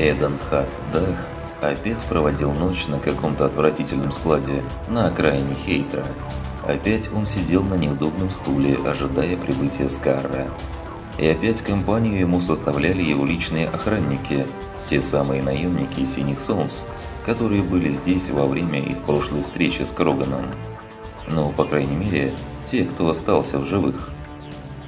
Эдан Хат Дах опять проводил ночь на каком-то отвратительном складе на окраине Хейтра. Опять он сидел на неудобном стуле, ожидая прибытия Скарра. И опять компанию ему составляли его личные охранники, те самые наемники Синих Солнц, которые были здесь во время их прошлой встречи с Кроганом. Ну, по крайней мере, те, кто остался в живых.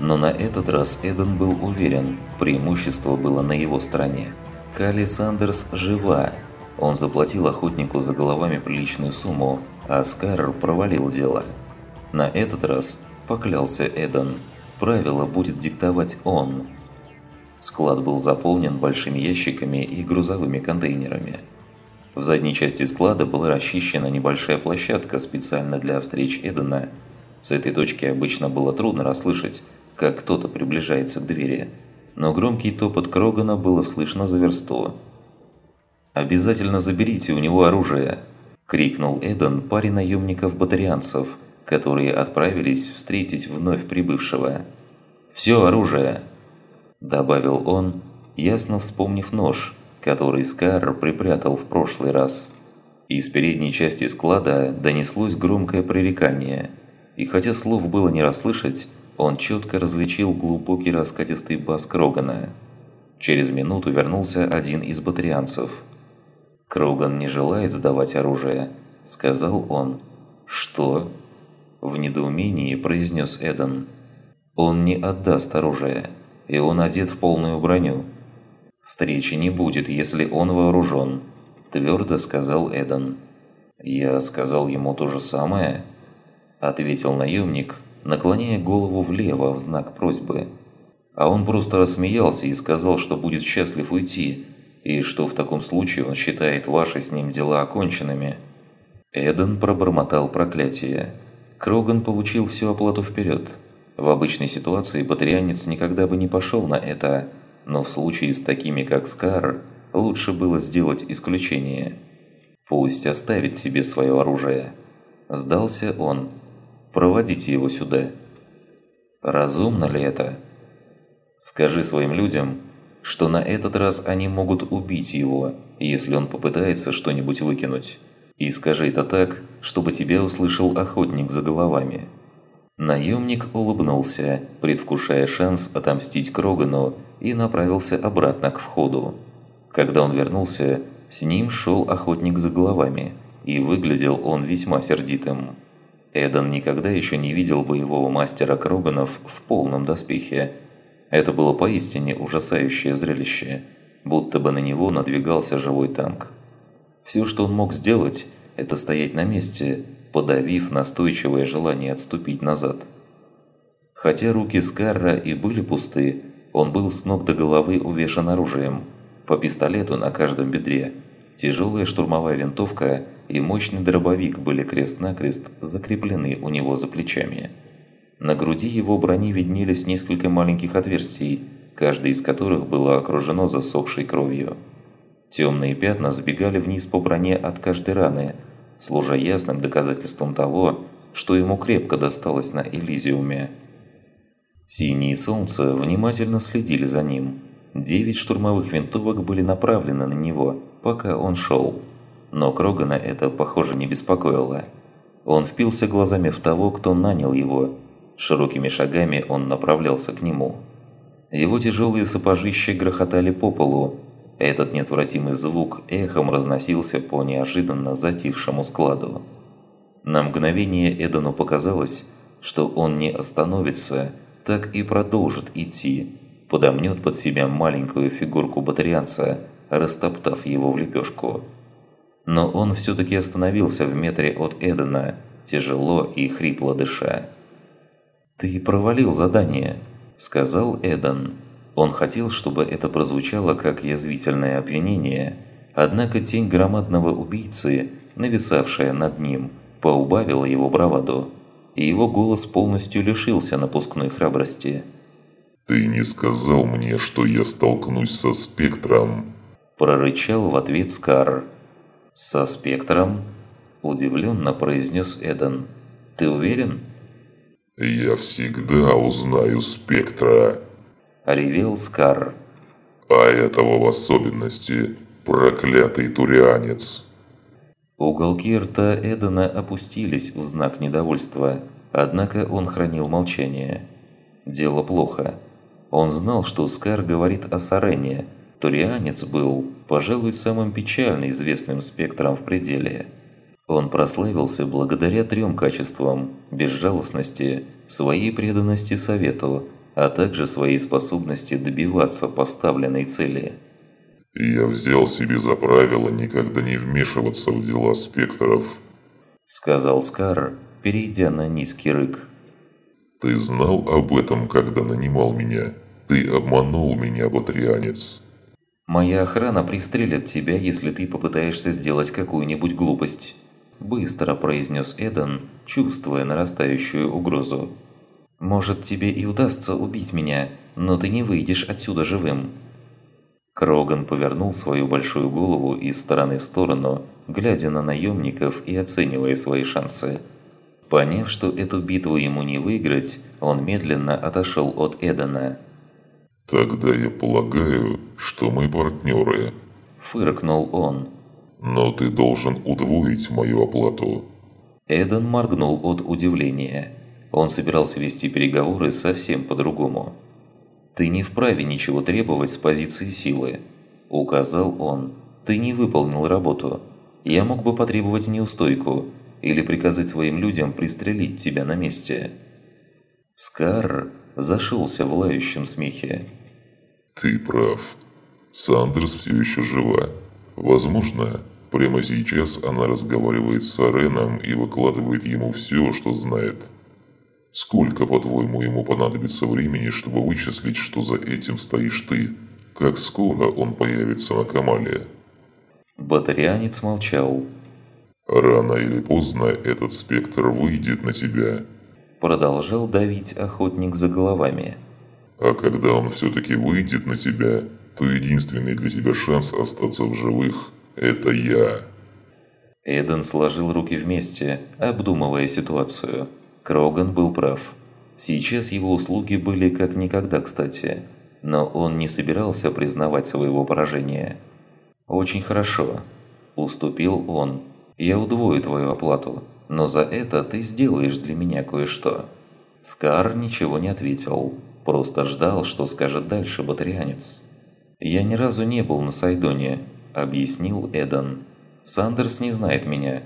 Но на этот раз Эден был уверен, преимущество было на его стороне. Кали Сандерс жива. Он заплатил охотнику за головами приличную сумму, а Скарр провалил дело. На этот раз, поклялся Эден, правила будет диктовать он. Склад был заполнен большими ящиками и грузовыми контейнерами. В задней части склада была расчищена небольшая площадка специально для встреч Эдена. С этой точки обычно было трудно расслышать, как кто-то приближается к двери, но громкий топот Крогана было слышно за версту. «Обязательно заберите у него оружие!» – крикнул Эден паре наемников-батарианцев, которые отправились встретить вновь прибывшего. «Все оружие!» – добавил он, ясно вспомнив нож, который Скар припрятал в прошлый раз. Из передней части склада донеслось громкое пререкание, и хотя слов было не расслышать, он четко различил глубокий раскатистый бас Крогана. Через минуту вернулся один из батарианцев. «Кроган не желает сдавать оружие», – сказал он. «Что?» – в недоумении произнес Эден. «Он не отдаст оружие, и он одет в полную броню». «Встречи не будет, если он вооружен», – твердо сказал Эден. «Я сказал ему то же самое?» – ответил наемник, наклоняя голову влево в знак просьбы. А он просто рассмеялся и сказал, что будет счастлив уйти, и что в таком случае он считает ваши с ним дела оконченными. Эден пробормотал проклятие. Кроган получил всю оплату вперед. В обычной ситуации батарианец никогда бы не пошел на это, но в случае с такими как Скар, лучше было сделать исключение. Пусть оставит себе свое оружие. Сдался он, Проводите его сюда. Разумно ли это? Скажи своим людям, что на этот раз они могут убить его, если он попытается что-нибудь выкинуть. И скажи это так, чтобы тебя услышал охотник за головами. Наемник улыбнулся, предвкушая шанс отомстить Крогану, и направился обратно к входу. Когда он вернулся, с ним шел охотник за головами, и выглядел он весьма сердитым. Эдан никогда еще не видел боевого мастера Кроганов в полном доспехе. Это было поистине ужасающее зрелище, будто бы на него надвигался живой танк. Все, что он мог сделать, это стоять на месте, подавив настойчивое желание отступить назад. Хотя руки Скарра и были пусты, он был с ног до головы увешан оружием, по пистолету на каждом бедре, тяжелая штурмовая винтовка и мощный дробовик были крест-накрест закреплены у него за плечами. На груди его брони виднелись несколько маленьких отверстий, каждое из которых было окружено засохшей кровью. Темные пятна сбегали вниз по броне от каждой раны, служа ясным доказательством того, что ему крепко досталось на Элизиуме. Синие солнца внимательно следили за ним. Девять штурмовых винтовок были направлены на него, пока он шел. Но Крогана это, похоже, не беспокоило. Он впился глазами в того, кто нанял его. Широкими шагами он направлялся к нему. Его тяжелые сапожища грохотали по полу. Этот неотвратимый звук эхом разносился по неожиданно затихшему складу. На мгновение Эдану показалось, что он не остановится, так и продолжит идти, подомнет под себя маленькую фигурку батарианца, растоптав его в лепешку. Но он все-таки остановился в метре от Эдена, тяжело и хрипло дыша. «Ты провалил задание», – сказал Эден. Он хотел, чтобы это прозвучало как язвительное обвинение, однако тень громадного убийцы, нависавшая над ним, поубавила его браваду, и его голос полностью лишился напускной храбрости. «Ты не сказал мне, что я столкнусь со спектром?» Прорычал в ответ Скар. «Со спектром?» – удивленно произнес Эден. «Ты уверен?» «Я всегда узнаю спектра!» – ревел Скар. А этого в особенности проклятый турианец. Уголки рта Эдена опустились в знак недовольства, однако он хранил молчание. Дело плохо. Он знал, что Скар говорит о Сарене. Турианец был, пожалуй, самым печально известным спектром в пределе. Он прославился благодаря трем качествам – безжалостности, своей преданности совету, а также своей способности добиваться поставленной цели. «Я взял себе за правило никогда не вмешиваться в дела спектров», – сказал Скар, перейдя на низкий рык. «Ты знал об этом, когда нанимал меня? Ты обманул меня, батрианец». «Моя охрана пристрелит тебя, если ты попытаешься сделать какую-нибудь глупость», – быстро произнес Эден, чувствуя нарастающую угрозу. Может, тебе и удастся убить меня, но ты не выйдешь отсюда живым». Кроган повернул свою большую голову из стороны в сторону, глядя на наемников и оценивая свои шансы. Поняв, что эту битву ему не выиграть, он медленно отошел от Эдена. «Тогда я полагаю, что мы партнеры», – фыркнул он. «Но ты должен удвоить мою оплату». Эден моргнул от удивления. Он собирался вести переговоры совсем по-другому. «Ты не вправе ничего требовать с позиции силы», – указал он. «Ты не выполнил работу. Я мог бы потребовать неустойку или приказать своим людям пристрелить тебя на месте». Скар зашелся в лающем смехе. «Ты прав. Сандерс все еще жива. Возможно, прямо сейчас она разговаривает с Ареном и выкладывает ему все, что знает». Сколько, по-твоему, ему понадобится времени, чтобы вычислить, что за этим стоишь ты? Как скоро он появится на Камале?» Батарианец молчал. «Рано или поздно этот спектр выйдет на тебя», продолжал давить охотник за головами. «А когда он все-таки выйдет на тебя, то единственный для тебя шанс остаться в живых – это я». Эден сложил руки вместе, обдумывая ситуацию. Кроган был прав. Сейчас его услуги были как никогда кстати, но он не собирался признавать своего поражения. «Очень хорошо», – уступил он. «Я удвою твою оплату, но за это ты сделаешь для меня кое-что». Скар ничего не ответил, просто ждал, что скажет дальше батарианец. «Я ни разу не был на Сайдоне», – объяснил Эдан. «Сандерс не знает меня.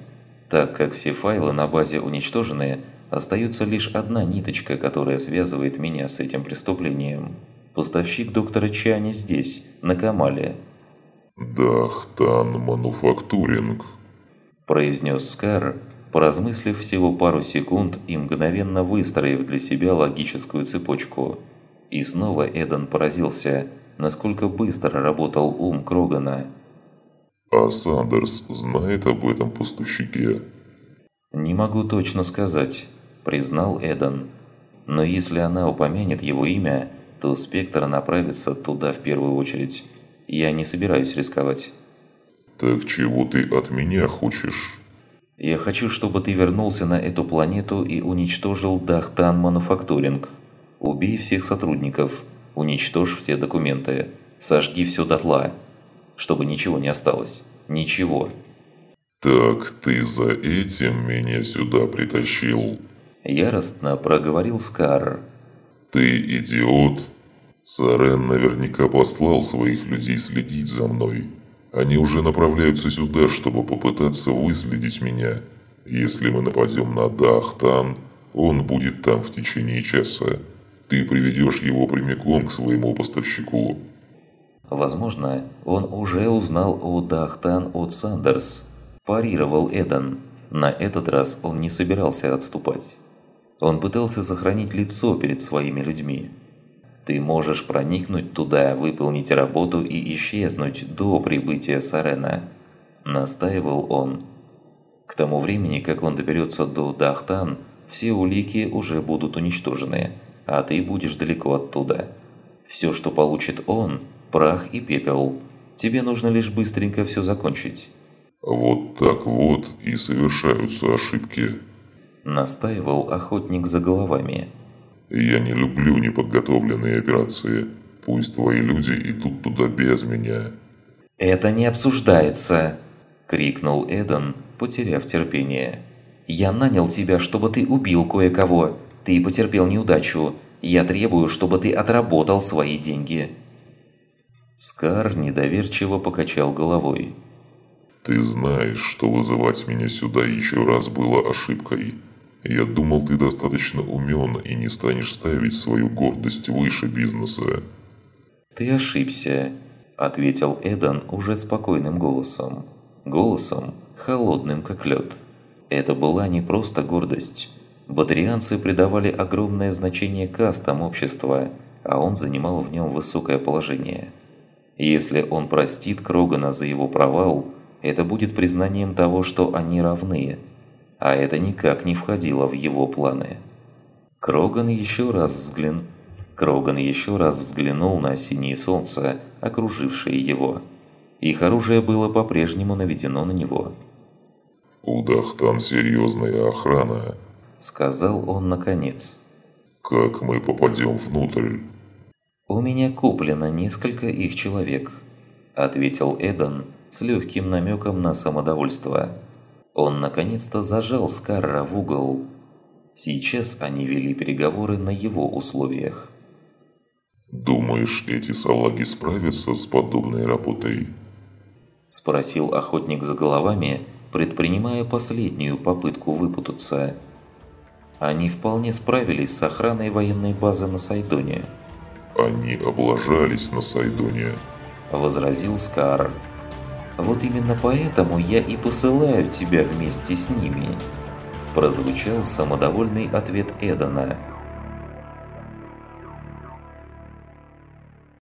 Так как все файлы на базе уничтожены, Остается лишь одна ниточка, которая связывает меня с этим преступлением. Поставщик доктора Чани здесь, на Камале. «Дахтан Мануфактуринг», – произнес Скар, поразмыслив всего пару секунд и мгновенно выстроив для себя логическую цепочку. И снова Эдан поразился, насколько быстро работал ум Крогана. «А Сандерс знает об этом поставщике?» «Не могу точно сказать признал Эдан. Но если она упомянет его имя, то Спектр направится туда в первую очередь. Я не собираюсь рисковать. «Так чего ты от меня хочешь?» «Я хочу, чтобы ты вернулся на эту планету и уничтожил Дахтан Мануфактуринг. Убей всех сотрудников, уничтожь все документы, сожги все дотла, чтобы ничего не осталось. Ничего». «Так ты за этим меня сюда притащил?» Яростно проговорил Скар. «Ты идиот? Сарен наверняка послал своих людей следить за мной. Они уже направляются сюда, чтобы попытаться выследить меня. Если мы нападем на Дахтан, он будет там в течение часа. Ты приведешь его прямиком к своему поставщику». Возможно, он уже узнал о Дахтан от Сандерс. Парировал Эдан. На этот раз он не собирался отступать. Он пытался сохранить лицо перед своими людьми. Ты можешь проникнуть туда, выполнить работу и исчезнуть до прибытия Сарена, настаивал он. К тому времени, как он доберется до Дахтан, все улики уже будут уничтожены, а ты будешь далеко оттуда. Все, что получит он – прах и пепел. Тебе нужно лишь быстренько все закончить. Вот так вот и совершаются ошибки настаивал охотник за головами. «Я не люблю неподготовленные операции. Пусть твои люди идут туда без меня». «Это не обсуждается!» – крикнул Эден, потеряв терпение. «Я нанял тебя, чтобы ты убил кое-кого. Ты потерпел неудачу. Я требую, чтобы ты отработал свои деньги». Скар недоверчиво покачал головой. «Ты знаешь, что вызывать меня сюда еще раз было ошибкой. Я думал, ты достаточно умен и не станешь ставить свою гордость выше бизнеса». «Ты ошибся», – ответил Эдан уже спокойным голосом. Голосом, холодным как лед. Это была не просто гордость. Батарианцы придавали огромное значение кастам общества, а он занимал в нем высокое положение. Если он простит Крогана за его провал, это будет признанием того, что они равны, а это никак не входило в его планы. Кроган еще раз взглянул Кроган еще раз взглянул на синее солнце, окружившее его. Их оружие было по-прежнему наведено на него. «У Дахтан серьезная охрана», — сказал он наконец. «Как мы попадем внутрь?» «У меня куплено несколько их человек», – ответил Эдан с легким намеком на самодовольство. Он наконец-то зажал Скарра в угол. Сейчас они вели переговоры на его условиях. «Думаешь, эти салаги справятся с подобной работой?» – спросил охотник за головами, предпринимая последнюю попытку выпутаться. Они вполне справились с охраной военной базы на Сайдоне – «Они облажались на Сайдоне», – возразил Скар. «Вот именно поэтому я и посылаю тебя вместе с ними», – прозвучал самодовольный ответ Эдана.